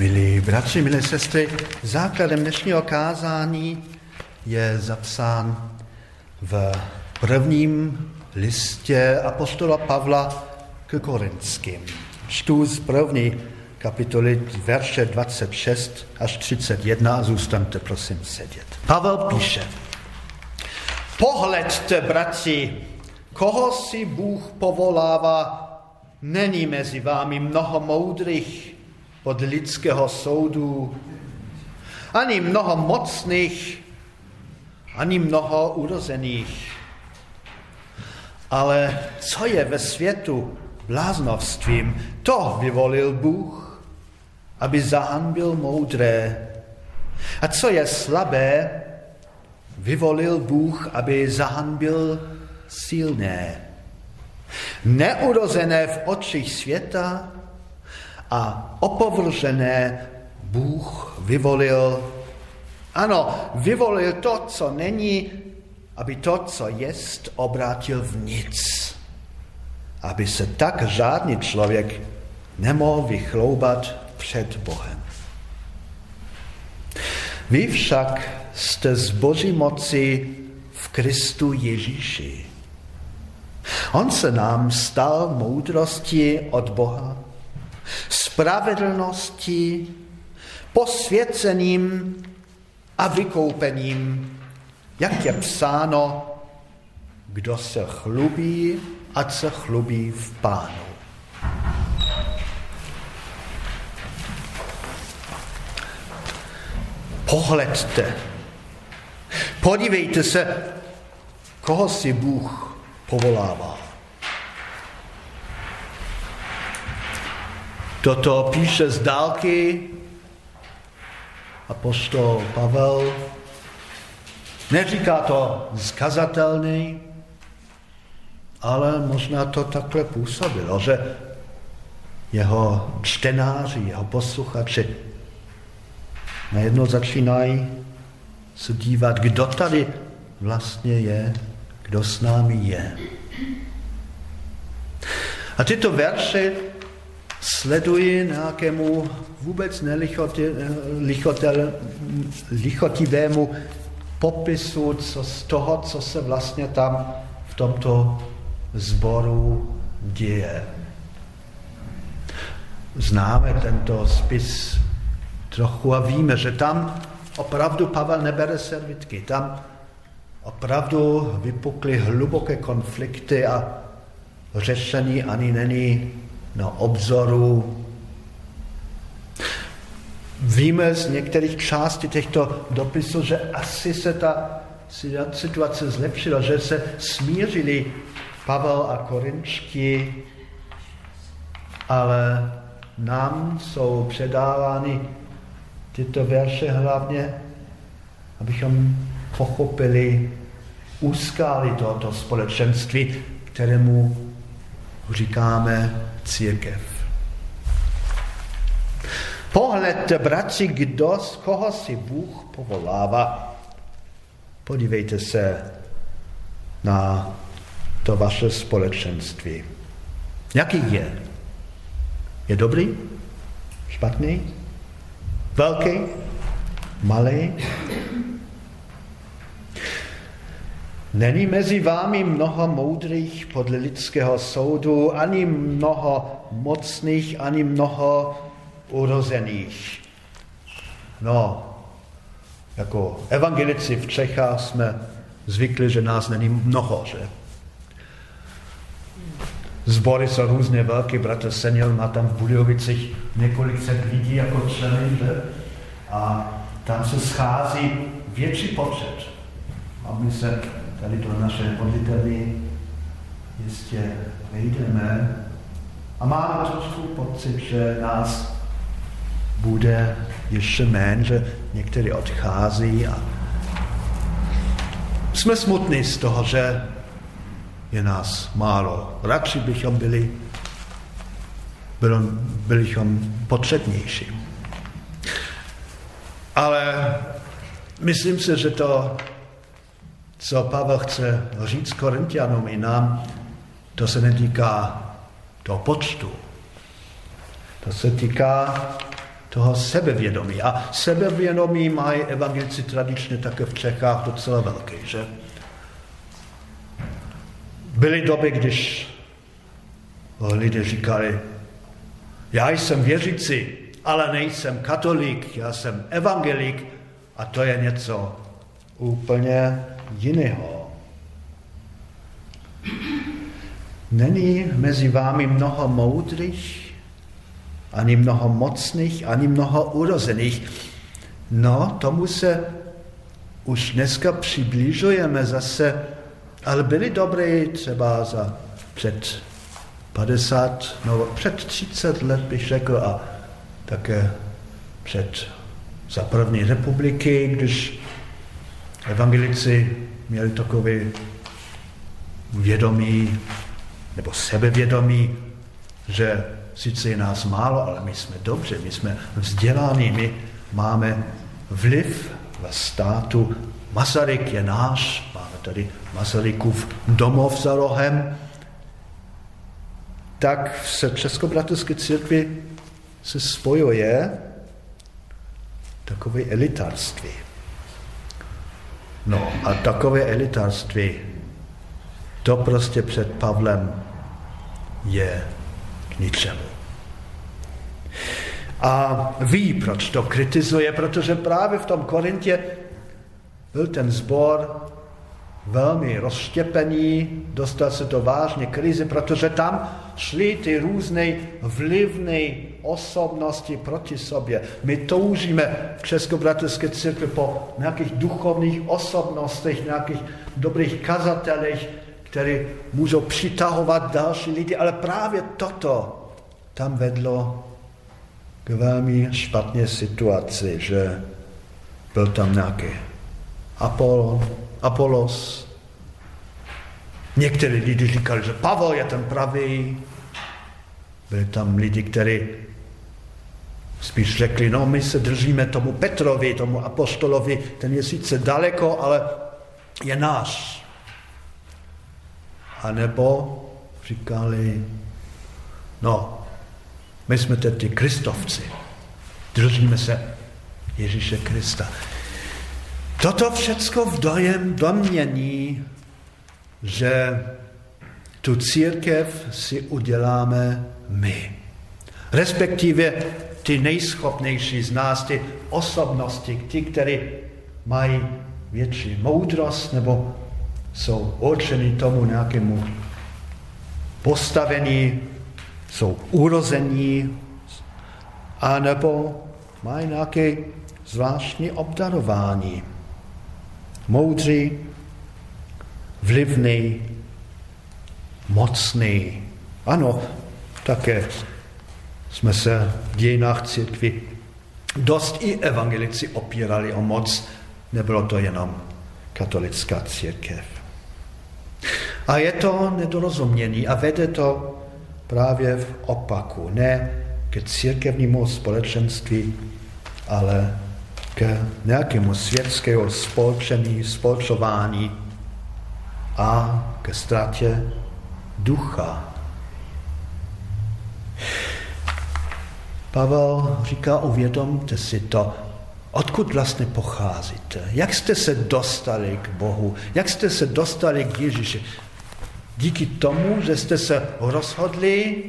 Milí bratři, milé sestry, základem dnešního kázání je zapsán v prvním listě apostola Pavla k Korinským. Čtu z první kapitoly verše 26 až 31 a zůstaňte prosím sedět. Pavel píše, pohledte, bratři, koho si Bůh povolává, není mezi vámi mnoho moudrých, od lidského soudu, ani mnoho mocných, ani mnoho urozených. Ale co je ve světu bláznovstvím, to vyvolil Bůh, aby zahanbil moudré. A co je slabé, vyvolil Bůh, aby zahanbil silné. Neurozené v očích světa a opovržené Bůh vyvolil, ano, vyvolil to, co není, aby to, co jest, obrátil v nic. Aby se tak žádný člověk nemohl vychloubat před Bohem. Vy však jste z Boží moci v Kristu Ježíši. On se nám stal moudrosti od Boha spravedlností, posvěcením a vykoupením, jak je psáno, kdo se chlubí, ať se chlubí v pánu. Pohledte, podívejte se, koho si Bůh povolává. Toto píše z dálky apostol Pavel. Neříká to zkazatelný, ale možná to takhle působilo, že jeho čtenáři, jeho posluchači najednou začínají se dívat, kdo tady vlastně je, kdo s námi je. A tyto verše sleduji nějakému vůbec nelichotivému popisu co z toho, co se vlastně tam v tomto zboru děje. Známe tento spis trochu a víme, že tam opravdu Pavel nebere servitky. Tam opravdu vypukly hluboké konflikty a řešení ani není na obzoru. Víme z některých částí těchto dopisů, že asi se ta situace zlepšila, že se smířili Pavel a Korinčky, ale nám jsou předávány tyto verše hlavně, abychom pochopili úskály tohoto společenství, kterému říkáme církev. Pohled, bratři, kdo, z koho si Bůh povolává. Podívejte se na to vaše společenství. Jaký je? Je dobrý? Špatný? Velký? Malý? Není mezi vámi mnoho moudrých podle lidského soudu, ani mnoho mocných, ani mnoho urozených. No, jako evangelici v Čechách jsme zvykli, že nás není mnoho, že? Zbory jsou různě velké, bratr Senior má tam v Budějovicích několik set lidí jako členy, že? A tam se schází větší počet. A my se tady do naše modlitevy jistě vejdeme a máme trošku pocit, že nás bude ještě méně, že někteří odchází a jsme smutní z toho, že je nás málo. Radši bychom byli, bychom potřebnější. Ale myslím si, že to co Pavel chce říct Korintianům i nám, to se netýká toho počtu. To se týká toho sebevědomí. A sebevědomí mají evangelici tradičně také v Čechách docela velký, že? Byly doby, když lidé říkali, já jsem věřící, ale nejsem katolík, já jsem evangelík a to je něco úplně jiného. Není mezi vámi mnoho moudrých, ani mnoho mocných, ani mnoho urozených. No, tomu se už dneska přiblížujeme zase, ale byli dobré třeba za před 50, no před 30 let bych řekl a také před za první republiky, když evangelici měli takové vědomí nebo sebevědomí, že sice je nás málo, ale my jsme dobře, my jsme vzdělaní, my máme vliv ve státu. Masaryk je náš, máme tady Masarykův domov za rohem, tak v Českobratovské církvi se spojuje takové elitarství. No a takové elitarství, to prostě před Pavlem je k ničemu. A ví, proč to kritizuje, protože právě v tom Korintě byl ten zbor velmi rozštěpený, dostal se to vážně krizi, protože tam šly ty různé vlivné osobnosti proti sobě. My toužíme v Českobratovské církvi po nějakých duchovních osobnostech, nějakých dobrých kazatelích, které můžou přitahovat další lidi, ale právě toto tam vedlo k velmi špatné situaci, že byl tam nějaký Apollo, Apolos. Někteří lidi říkali, že Pavel je ten pravý. Byli tam lidi, kteří spíš řekli, no my se držíme tomu Petrovi, tomu apostolovi, ten je sice daleko, ale je náš. A nebo říkali, no, my jsme teď ty kristovci, držíme se Ježíše Krista. Toto všecko v dojem domění, že tu církev si uděláme my. Respektive ty nejschopnější z nás, ty osobnosti, ty, které mají větší moudrost nebo jsou určeny tomu nějakému postavení, jsou urození, anebo mají nějaké zvláštní obdarování moudří, vlivný, mocný. Ano, také jsme se v dějinách církvy dost i evangelici opírali o moc, nebylo to jenom katolická církev. A je to nedorozumění a vede to právě v opaku, ne ke církevnímu společenství, ale k nějakému světského spolčení, spolčování a ke ztrátě ducha. Pavel říká, uvědomte si to, odkud vlastně pocházíte, jak jste se dostali k Bohu, jak jste se dostali k Ježíši. Díky tomu, že jste se rozhodli,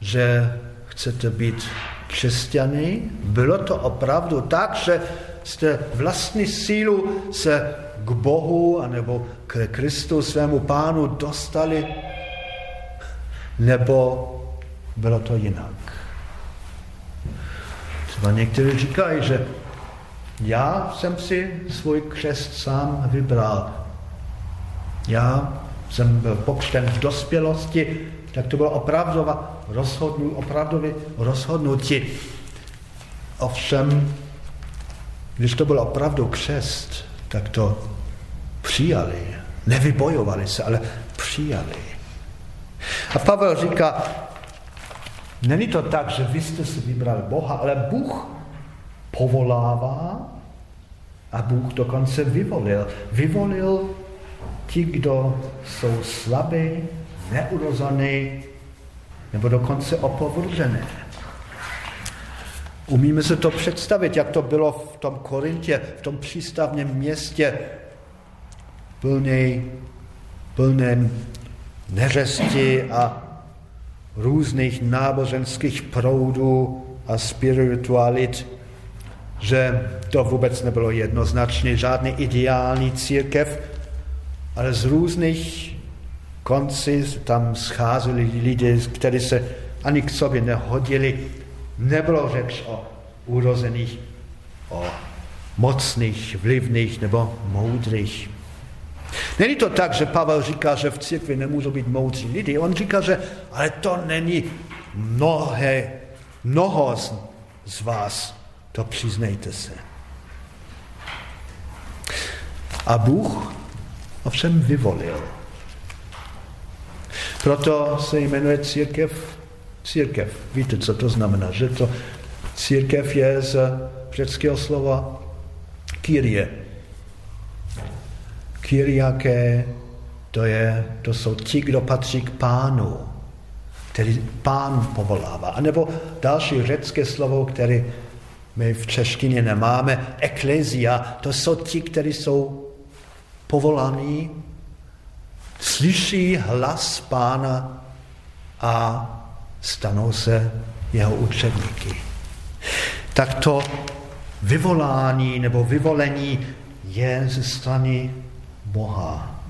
že chcete být křesťany, bylo to opravdu tak, že jste vlastní sílu se k Bohu anebo k Kristu, svému pánu dostali, nebo bylo to jinak. Třeba někteří říkají, že já jsem si svůj křest sám vybral. Já jsem byl pokřten v dospělosti, tak to bylo opravdu rozhodnutí, opravdové rozhodnutí. Ovšem, když to byl opravdu křest, tak to přijali. Nevybojovali se, ale přijali. A Pavel říká, není to tak, že vy jste si vybrali Boha, ale Bůh povolává a Bůh dokonce vyvolil. Vyvolil ti, kdo jsou slabí, neurozený nebo dokonce opovržené. Umíme se to představit, jak to bylo v tom Korintě, v tom přístavním městě, plný, plném neřesti a různých náboženských proudů a spiritualit, že to vůbec nebylo jednoznačně žádný ideální církev, ale z různých konci tam scházeli lidi, kteří se ani k sobě nehodili. Nebylo řeč o urozených, o mocných, vlivných nebo moudrých. Není to tak, že Pavel říká, že v církvi nemůžou být moudří lidi. On říká, že ale to není mnohé, mnoho z, vás. To přiznejte se. A Bůh ovšem vyvolil. Proto se jmenuje církev církev. Víte, co to znamená? Že to církev je z řeckého slova kyrie. Kyriaké, to, je, to jsou ti, kdo patří k pánu, který pán povolává. A nebo další řecké slovo, které my v češtině nemáme, eklezia, to jsou ti, kteří jsou povolaní, slyší hlas pána a stanou se jeho učedníky. Tak to vyvolání nebo vyvolení je ze strany Boha.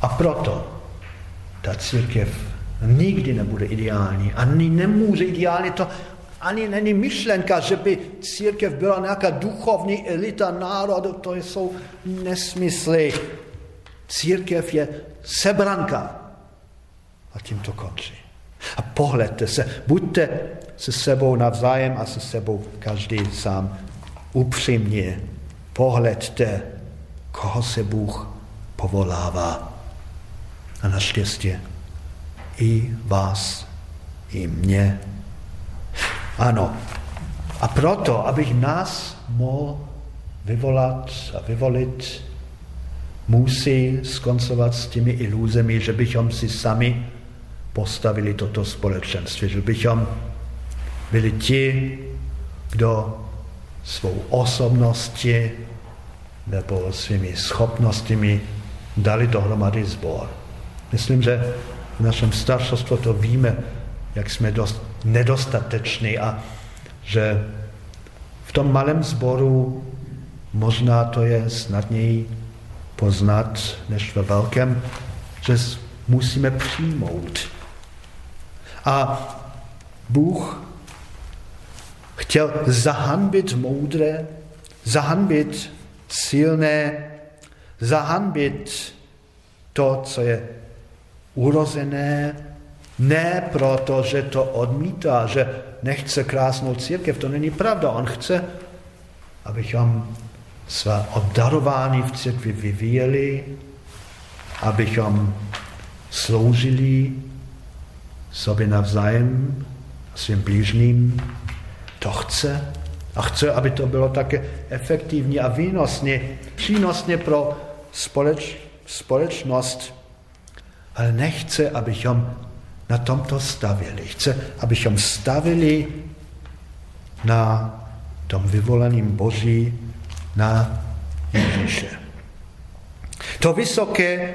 A proto ta církev nikdy nebude ideální. Ani nemůže ideálně to, ani není myšlenka, že by církev byla nějaká duchovní elita národu, to jsou nesmysly. Církev je sebranka. A tím to končí. A pohledte se, buďte se sebou navzájem a se sebou každý sám upřímně. Pohledte, koho se Bůh povolává. A naštěstí i vás, i mě. Ano. A proto, abych nás mohl vyvolat a vyvolit, musí skoncovat s těmi iluzemi, že bychom si sami postavili toto společenství, že bychom byli ti, kdo svou osobností nebo svými schopnostmi dali dohromady zbor. Myslím, že v našem staršostvu to víme, jak jsme dost nedostateční a že v tom malém sboru možná to je snadněji poznat než ve velkém, že musíme přijmout a Bůh chtěl zahanbit moudré, zahanbit silné, zahanbit to, co je urozené, ne proto, že to odmítá, že nechce krásnou církev, to není pravda. On chce, abychom své obdarování v církvi vyvíjeli, abychom sloužili sobě navzájem, svým blížným, to chce. A chce, aby to bylo také efektivní a výnosně, přínosně pro společ, společnost. Ale nechce, abychom na tomto stavili. Chce, abychom stavili na tom vyvoleným Boží, na Ježíše. To vysoké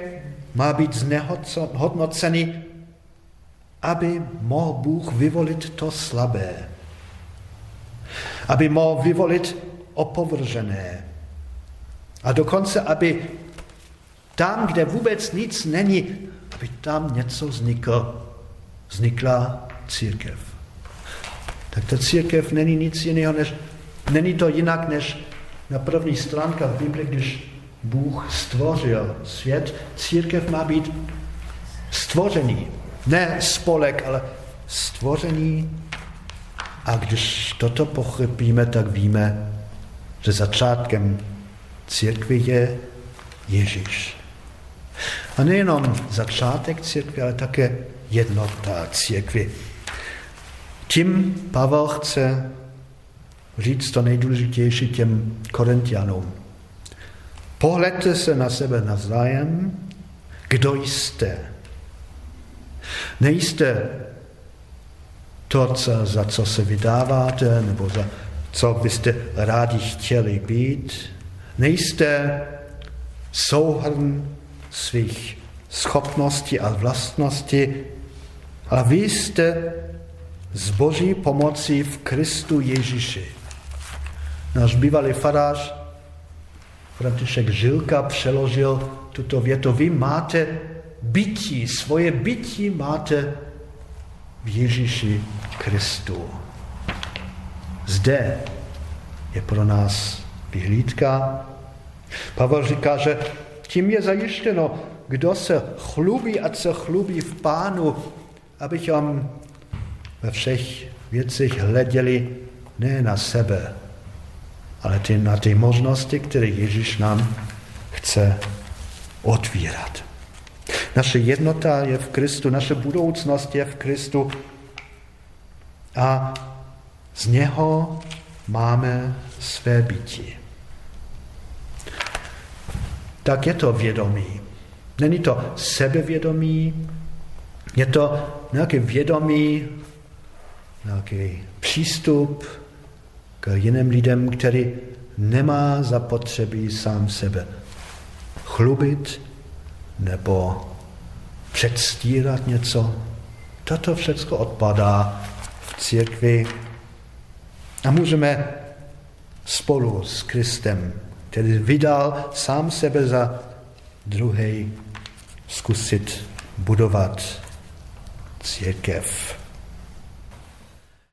má být znehodnocený aby mohl Bůh vyvolit to slabé. Aby mohl vyvolit opovržené. A dokonce, aby tam, kde vůbec nic není, aby tam něco vzniklo. Vznikla církev. Tak ta církev není nic jiného, než, není to jinak, než na první stránka v Bibli, když Bůh stvořil svět, církev má být stvořený, ne spolek, ale stvoření. A když toto pochopíme, tak víme, že začátkem církve je Ježíš. A nejenom začátek církve, ale také jednota církve. Tím Pavel chce říct to nejdůležitější těm korintianům. Pohledte se na sebe navzájem, kdo jste. Nejste to, co, za co se vydáváte, nebo za co byste rádi chtěli být. Nejste souhrn svých schopností a vlastností, ale vy jste z boží pomocí v Kristu Ježíši. Náš bývalý farář František Žilka přeložil tuto větu. Vy máte bytí, svoje bytí máte v Ježíši Kristu. Zde je pro nás vyhlídka. Pavel říká, že tím je zajištěno, kdo se chlubí a se chlubí v pánu, abychom ve všech věcech hleděli ne na sebe, ale ty, na ty možnosti, které Ježíš nám chce otvírat. Naše jednota je v Kristu, naše budoucnost je v Kristu a z něho máme své bytí. Tak je to vědomí. Není to sebevědomí, je to nějaké vědomí, nějaký přístup k jiným lidem, který nemá zapotřebí sám sebe chlubit nebo předstírat něco. Toto všechno odpadá v církvi a můžeme spolu s Kristem, který vydal sám sebe za druhý, zkusit budovat církev.